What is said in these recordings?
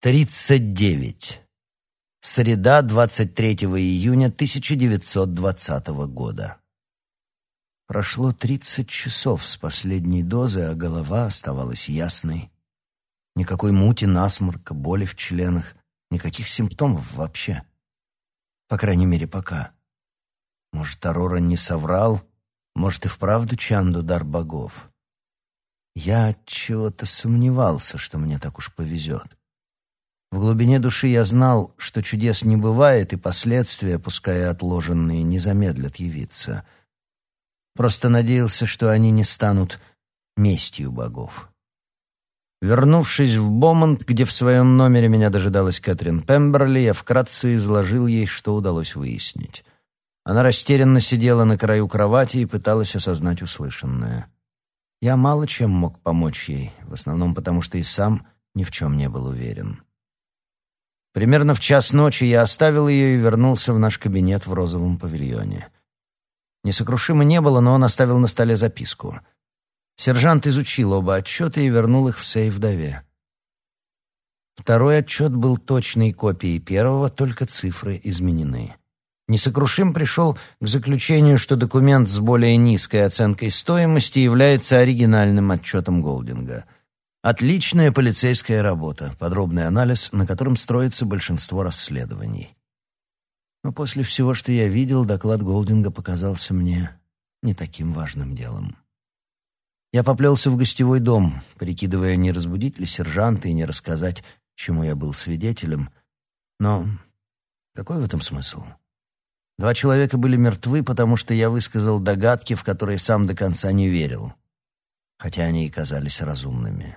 39. Среда, 23 июня 1920 года. Прошло 30 часов с последней дозы, а голова оставалась ясной. Никакой мути, насморка, боли в членах, никаких симптомов вообще. По крайней мере, пока. Может, Арора не соврал, может, и вправду Чанду дар богов. Я чего-то сомневался, что мне так уж повезет. В глубине души я знал, что чудес не бывает, и последствия, пускай отложенные, не замедлят явиться. Просто надеялся, что они не станут местью богов. Вернувшись в Бомонд, где в своем номере меня дожидалась Кэтрин Пемберли, я вкратце изложил ей, что удалось выяснить. Она растерянно сидела на краю кровати и пыталась осознать услышанное. Я мало чем мог помочь ей, в основном потому, что и сам ни в чем не был уверен. Примерно в час ночи я оставил ее и вернулся в наш кабинет в розовом павильоне. Несокрушимо не было, но он оставил на столе записку. Сержант изучил оба отчета и вернул их в сейф вдове. Второй отчет был точной копией первого, только цифры изменены. Несокрушим пришел к заключению, что документ с более низкой оценкой стоимости является оригинальным отчетом Голдинга — Отличная полицейская работа, подробный анализ, на котором строится большинство расследований. Но после всего, что я видел, доклад Голдинга показался мне не таким важным делом. Я поплелся в гостевой дом, прикидывая, не разбудить ли сержанта и не рассказать, чему я был свидетелем. Но какой в этом смысл? Два человека были мертвы, потому что я высказал догадки, в которые сам до конца не верил, хотя они и казались разумными.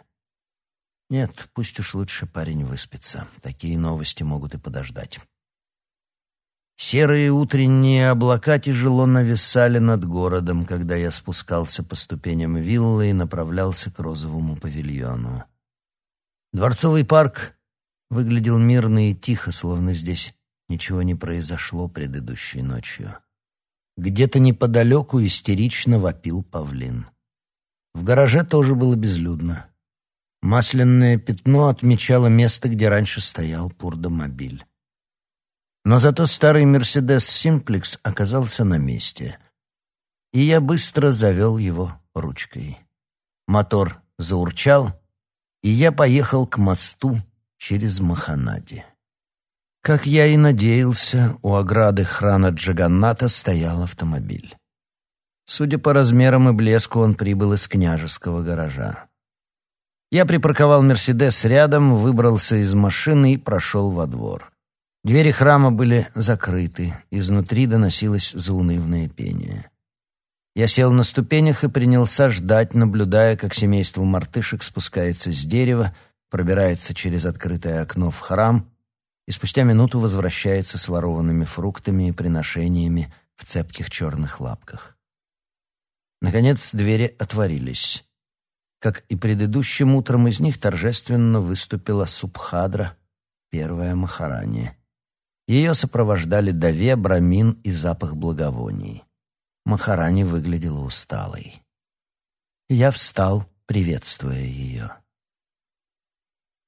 Нет, пусть уж лучше парень выспится. Такие новости могут и подождать. Серые утренние облака тяжело нависали над городом, когда я спускался по ступеням виллы и направлялся к розовому павильону. Дворцовый парк выглядел мирно и тихо, словно здесь ничего не произошло предыдущей ночью. Где-то неподалеку истерично вопил павлин. В гараже тоже было безлюдно. Масляное пятно отмечало место, где раньше стоял пурдомобиль. Но зато старый «Мерседес Симплекс» оказался на месте. И я быстро завел его ручкой. Мотор заурчал, и я поехал к мосту через Маханади. Как я и надеялся, у ограды храна Джаганната стоял автомобиль. Судя по размерам и блеску, он прибыл из княжеского гаража. Я припарковал «Мерседес» рядом, выбрался из машины и прошел во двор. Двери храма были закрыты, изнутри доносилось заунывное пение. Я сел на ступенях и принялся ждать, наблюдая, как семейство мартышек спускается с дерева, пробирается через открытое окно в храм и спустя минуту возвращается с ворованными фруктами и приношениями в цепких черных лапках. Наконец двери отворились. Как и предыдущим утром, из них торжественно выступила Субхадра, первая Махарани. Ее сопровождали Даве, Брамин и запах благовоний. Махарани выглядела усталой. Я встал, приветствуя ее.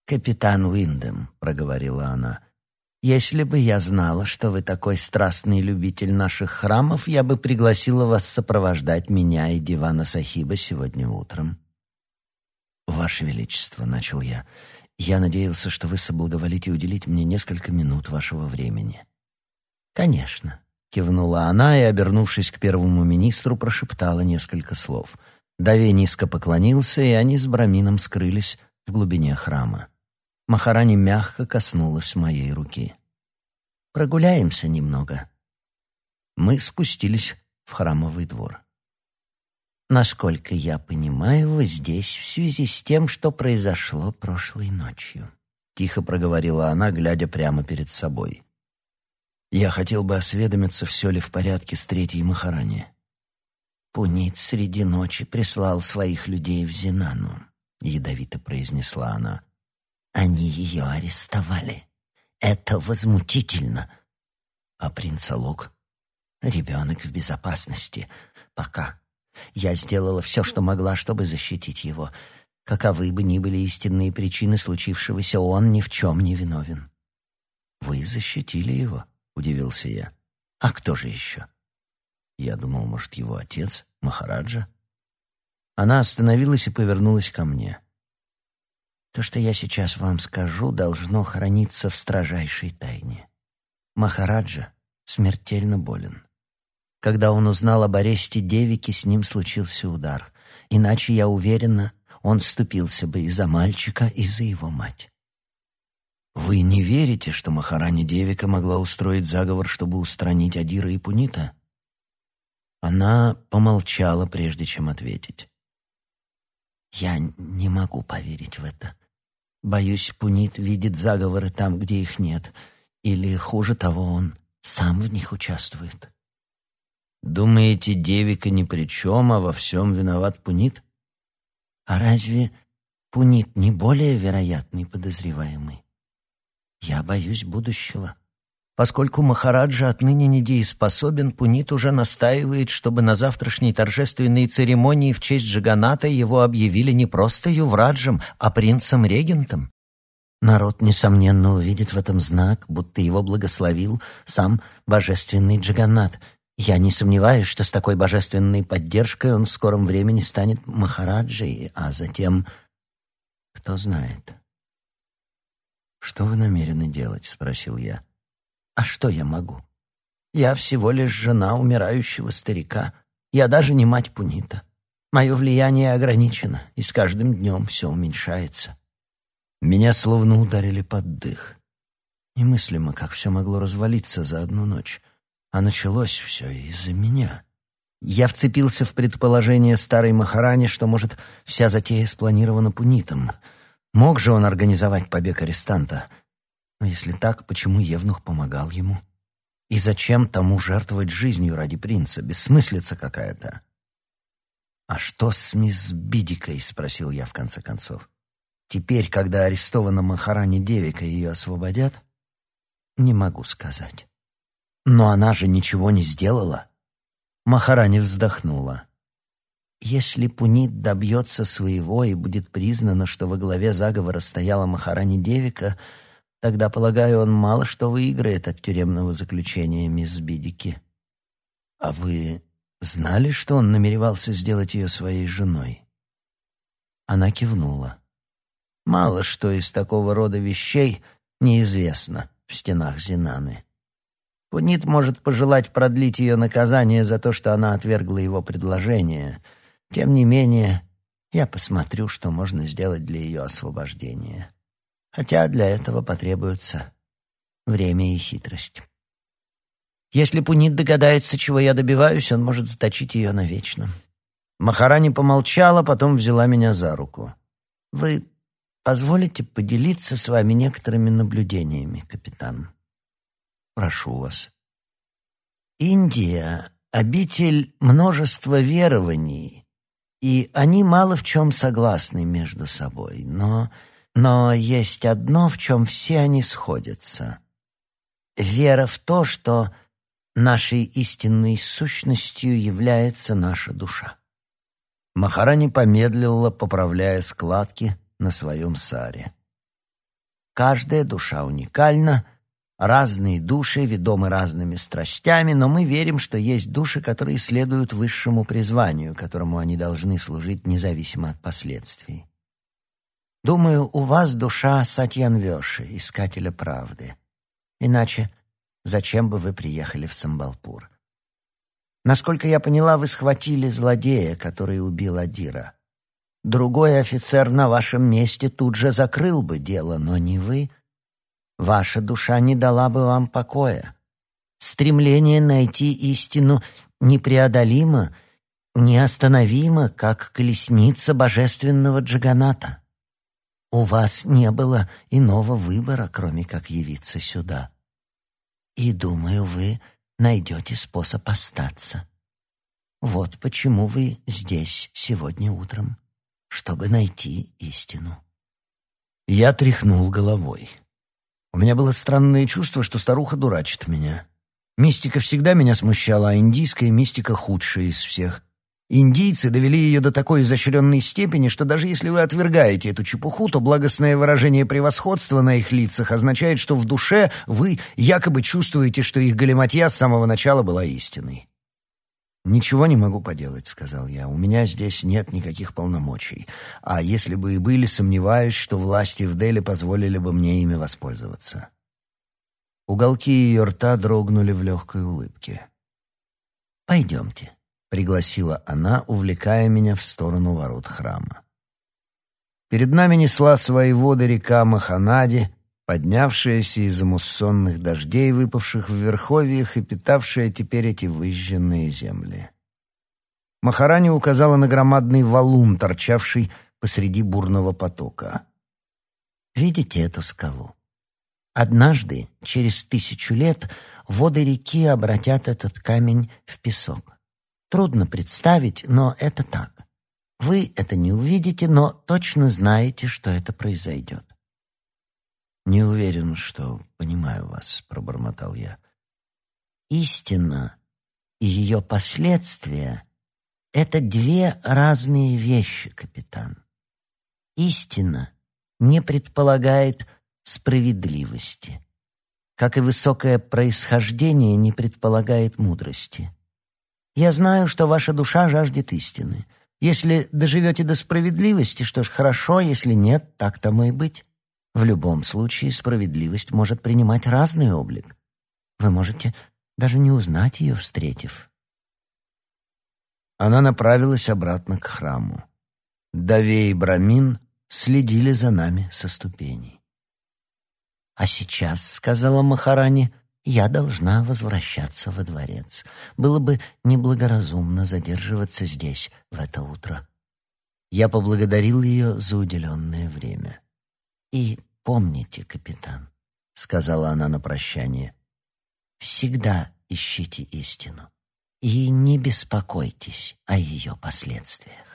«Капитан Уиндем», — проговорила она, — «если бы я знала, что вы такой страстный любитель наших храмов, я бы пригласила вас сопровождать меня и Дивана Сахиба сегодня утром». «Ваше Величество», — начал я, — «я надеялся, что вы соблаговолите уделить мне несколько минут вашего времени». «Конечно», — кивнула она и, обернувшись к первому министру, прошептала несколько слов. Даве низко поклонился, и они с Брамином скрылись в глубине храма. Махарани мягко коснулась моей руки. «Прогуляемся немного». Мы спустились в храмовый двор. Насколько я понимаю, вы здесь в связи с тем, что произошло прошлой ночью. Тихо проговорила она, глядя прямо перед собой. Я хотел бы осведомиться, все ли в порядке с третьей Махарани. Пунит среди ночи прислал своих людей в Зинану, ядовито произнесла она. Они ее арестовали. Это возмутительно. А принц Алок? Ребенок в безопасности. Пока. Я сделала все, что могла, чтобы защитить его. Каковы бы ни были истинные причины случившегося, он ни в чем не виновен. «Вы защитили его?» — удивился я. «А кто же еще?» Я думал, может, его отец, Махараджа. Она остановилась и повернулась ко мне. То, что я сейчас вам скажу, должно храниться в строжайшей тайне. Махараджа смертельно болен. Когда он узнал об аресте Девики, с ним случился удар. Иначе, я уверена, он вступился бы и за мальчика, и за его мать. «Вы не верите, что Махарани Девика могла устроить заговор, чтобы устранить Адира и Пунита?» Она помолчала, прежде чем ответить. «Я не могу поверить в это. Боюсь, Пунит видит заговоры там, где их нет. Или, хуже того, он сам в них участвует». «Думаете, Девика ни при чем, а во всем виноват Пунит?» «А разве Пунит не более вероятный подозреваемый? Я боюсь будущего». Поскольку Махараджа отныне недееспособен, Пунит уже настаивает, чтобы на завтрашней торжественной церемонии в честь Джаганата его объявили не просто Ювраджем, а принцем-регентом. Народ, несомненно, увидит в этом знак, будто его благословил сам божественный Джаганат. Я не сомневаюсь, что с такой божественной поддержкой он в скором времени станет Махараджей, а затем... Кто знает. «Что вы намерены делать?» — спросил я. А что я могу? Я всего лишь жена умирающего старика. Я даже не мать Пунита. Мое влияние ограничено, и с каждым днем все уменьшается. Меня словно ударили под дых. Немыслимо, как все могло развалиться за одну ночь. А началось все из-за меня. Я вцепился в предположение старой Махарани, что, может, вся затея спланирована Пунитом. Мог же он организовать побег арестанта — но если так, почему Евнух помогал ему? И зачем тому жертвовать жизнью ради принца? Бессмыслица какая-то. «А что с мисс Бидикой?» — спросил я в конце концов. «Теперь, когда арестована Махарани Девика, ее освободят?» «Не могу сказать». «Но она же ничего не сделала». Махарани вздохнула. «Если Пунит добьется своего и будет признано, что во главе заговора стояла Махарани Девика, — Тогда, полагаю, он мало что выиграет от тюремного заключения мисс Бидики. А вы знали, что он намеревался сделать ее своей женой? Она кивнула. Мало что из такого рода вещей неизвестно в стенах Зинаны. Пунит может пожелать продлить ее наказание за то, что она отвергла его предложение. Тем не менее, я посмотрю, что можно сделать для ее освобождения хотя для этого потребуется время и хитрость. Если Пунит догадается, чего я добиваюсь, он может заточить ее навечно. Махарани помолчала, потом взяла меня за руку. «Вы позволите поделиться с вами некоторыми наблюдениями, капитан?» «Прошу вас». «Индия — обитель множества верований, и они мало в чем согласны между собой, но но есть одно, в чем все они сходятся. Вера в то, что нашей истинной сущностью является наша душа. Махарани помедлила, поправляя складки на своем саре. Каждая душа уникальна, разные души ведомы разными страстями, но мы верим, что есть души, которые следуют высшему призванию, которому они должны служить независимо от последствий. Думаю, у вас душа Сатьянвёши, искателя правды. Иначе зачем бы вы приехали в Самбалпур? Насколько я поняла, вы схватили злодея, который убил Адира. Другой офицер на вашем месте тут же закрыл бы дело, но не вы. Ваша душа не дала бы вам покоя. Стремление найти истину непреодолимо, неостановимо, как колесница божественного Джаганата. У вас не было иного выбора, кроме как явиться сюда. И, думаю, вы найдете способ остаться. Вот почему вы здесь сегодня утром, чтобы найти истину. Я тряхнул головой. У меня было странное чувство, что старуха дурачит меня. Мистика всегда меня смущала, а индийская мистика худшая из всех. Индийцы довели ее до такой изощренной степени, что даже если вы отвергаете эту чепуху, то благостное выражение превосходства на их лицах означает, что в душе вы якобы чувствуете, что их галиматья с самого начала была истиной. «Ничего не могу поделать», — сказал я. «У меня здесь нет никаких полномочий. А если бы и были, сомневаюсь, что власти в Дели позволили бы мне ими воспользоваться». Уголки ее рта дрогнули в легкой улыбке. «Пойдемте», пригласила она, увлекая меня в сторону ворот храма. Перед нами несла свои воды река Маханади, поднявшаяся из муссонных дождей, выпавших в верховьях и питавшая теперь эти выжженные земли. Махарани указала на громадный валун, торчавший посреди бурного потока. «Видите эту скалу? Однажды, через тысячу лет, воды реки обратят этот камень в песок. Трудно представить, но это так. Вы это не увидите, но точно знаете, что это произойдет. «Не уверен, что понимаю вас», — пробормотал я. «Истина и ее последствия — это две разные вещи, капитан. Истина не предполагает справедливости, как и высокое происхождение не предполагает мудрости. Я знаю, что ваша душа жаждет истины. Если доживете до справедливости, что ж, хорошо, если нет, так тому и быть. В любом случае справедливость может принимать разный облик. Вы можете даже не узнать ее, встретив. Она направилась обратно к храму. Давей и Брамин следили за нами со ступеней. «А сейчас», — сказала Махарани, — я должна возвращаться во дворец. Было бы неблагоразумно задерживаться здесь в это утро. Я поблагодарил ее за уделенное время. «И помните, капитан», — сказала она на прощание, — «всегда ищите истину и не беспокойтесь о ее последствиях».